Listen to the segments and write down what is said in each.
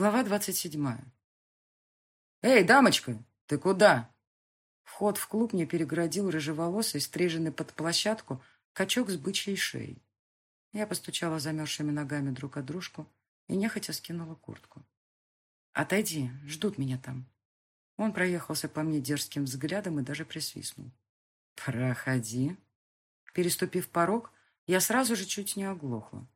Глава двадцать седьмая. «Эй, дамочка, ты куда?» Вход в клуб мне перегородил рыжеволосый, стриженный под площадку, качок с бычьей шеей. Я постучала замерзшими ногами друг от дружку и нехотя скинула куртку. «Отойди, ждут меня там». Он проехался по мне дерзким взглядом и даже присвистнул. «Проходи». Переступив порог, я сразу же чуть не оглохла.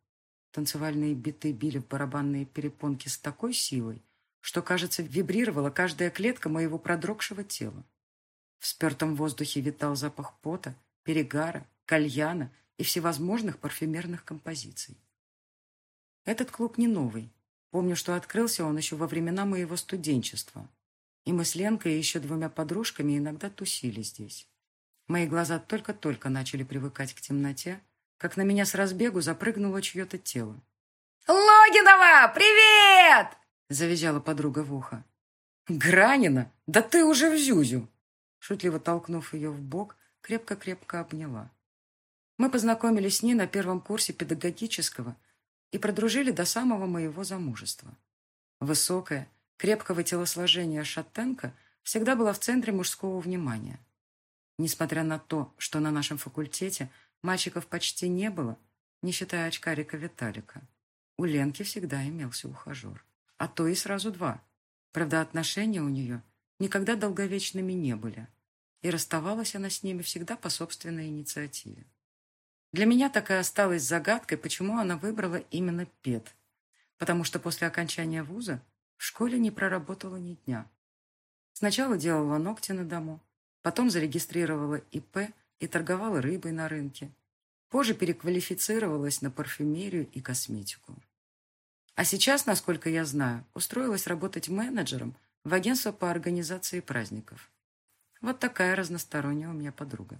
Танцевальные биты били в барабанные перепонки с такой силой, что, кажется, вибрировала каждая клетка моего продрогшего тела. В спертом воздухе витал запах пота, перегара, кальяна и всевозможных парфюмерных композиций. Этот клуб не новый. Помню, что открылся он еще во времена моего студенчества. И мы с Ленкой и еще двумя подружками иногда тусили здесь. Мои глаза только-только начали привыкать к темноте, как на меня с разбегу запрыгнуло чье-то тело. «Логинова, привет!» — завизжала подруга в ухо. «Гранина, да ты уже в зюзю!» Шутливо толкнув ее в бок, крепко-крепко обняла. Мы познакомились с ней на первом курсе педагогического и продружили до самого моего замужества. Высокая, крепкого телосложения шатенка всегда была в центре мужского внимания. Несмотря на то, что на нашем факультете – Мальчиков почти не было, не считая очкарика Виталика. У Ленки всегда имелся ухажер. А то и сразу два. Правда, отношения у нее никогда долговечными не были. И расставалась она с ними всегда по собственной инициативе. Для меня так и осталась загадкой, почему она выбрала именно ПЕД. Потому что после окончания вуза в школе не проработала ни дня. Сначала делала ногти на дому, потом зарегистрировала ИП – и торговала рыбой на рынке. Позже переквалифицировалась на парфюмерию и косметику. А сейчас, насколько я знаю, устроилась работать менеджером в агентство по организации праздников. Вот такая разносторонняя у меня подруга.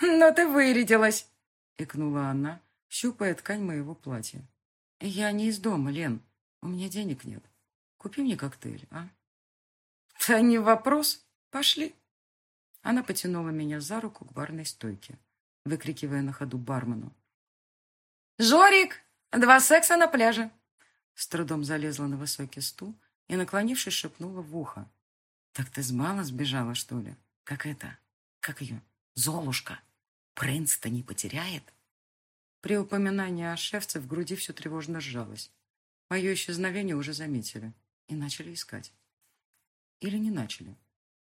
«Но ты вырядилась!» — икнула она, щупая ткань моего платья. «Я не из дома, Лен. У меня денег нет. Купи мне коктейль, а?» «Да не вопрос. Пошли!» Она потянула меня за руку к барной стойке, выкрикивая на ходу бармену. «Жорик! Два секса на пляже!» С трудом залезла на высокий стул и, наклонившись, шепнула в ухо. «Так ты с бала сбежала, что ли? Как это? Как ее? Золушка! Принц-то не потеряет?» При упоминании о шефце в груди все тревожно сжалось. Мое исчезновение уже заметили и начали искать. Или не начали.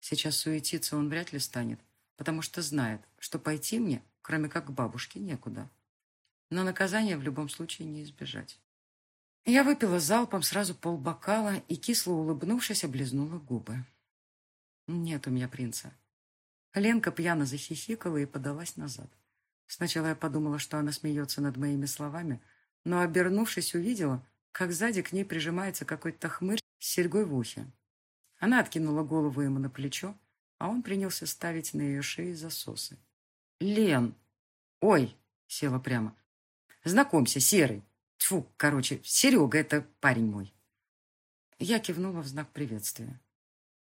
Сейчас суетиться он вряд ли станет, потому что знает, что пойти мне, кроме как к бабушке, некуда. Но наказания в любом случае не избежать. Я выпила залпом сразу полбокала и, кисло улыбнувшись, облизнула губы. Нет у меня принца. Ленка пьяно захихикала и подалась назад. Сначала я подумала, что она смеется над моими словами, но, обернувшись, увидела, как сзади к ней прижимается какой-то хмырь с серьгой в ухе. Она откинула голову ему на плечо, а он принялся ставить на ее шее засосы. «Лен! Ой!» — села прямо. «Знакомься, Серый! Тьфу, короче, Серега — это парень мой!» Я кивнула в знак приветствия.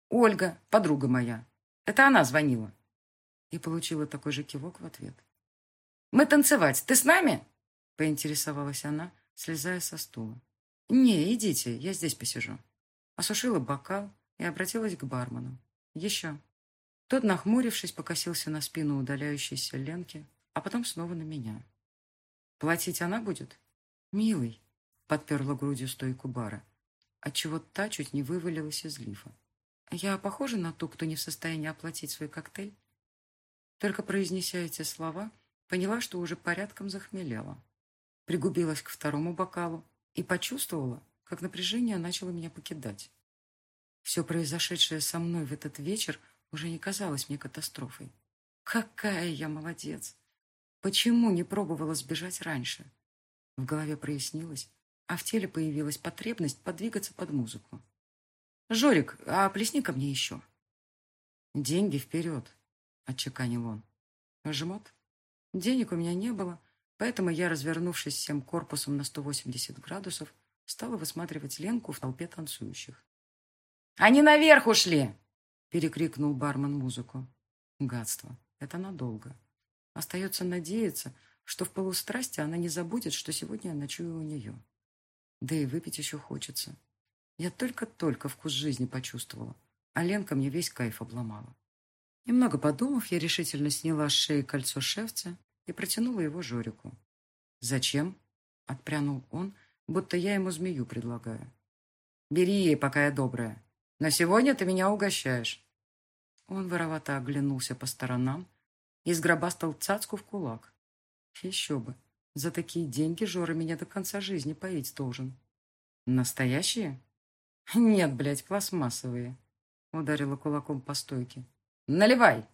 «Ольга, подруга моя. Это она звонила». И получила такой же кивок в ответ. «Мы танцевать. Ты с нами?» — поинтересовалась она, слезая со стула. «Не, идите, я здесь посижу». Осушила бокал, и обратилась к бармену. «Еще». Тот, нахмурившись, покосился на спину удаляющейся Ленки, а потом снова на меня. «Платить она будет?» «Милый», — подперла грудью стойку бара, отчего та чуть не вывалилась из лифа. «Я похожа на ту, кто не в состоянии оплатить свой коктейль?» Только произнеся эти слова, поняла, что уже порядком захмелела. Пригубилась к второму бокалу и почувствовала, как напряжение начало меня покидать. Все произошедшее со мной в этот вечер уже не казалось мне катастрофой. Какая я молодец! Почему не пробовала сбежать раньше? В голове прояснилось, а в теле появилась потребность подвигаться под музыку. «Жорик, а плесни ко мне еще». «Деньги вперед», — отчеканил он. «Жмот?» Денег у меня не было, поэтому я, развернувшись всем корпусом на 180 градусов, стала высматривать Ленку в толпе танцующих. «Они наверх ушли!» — перекрикнул бармен музыку. Гадство. Это надолго. Остается надеяться, что в полустрасти она не забудет, что сегодня я ночую у нее. Да и выпить еще хочется. Я только-только вкус жизни почувствовала, а Ленка мне весь кайф обломала. Немного подумав, я решительно сняла с шеи кольцо шефца и протянула его Жорику. «Зачем?» — отпрянул он, будто я ему змею предлагаю. «Бери ей, пока я добрая. На сегодня ты меня угощаешь». Он воровато оглянулся по сторонам и сгробастал цацку в кулак. Еще бы, за такие деньги Жора меня до конца жизни поить должен. Настоящие? Нет, блядь, пластмассовые. Ударила кулаком по стойке. Наливай!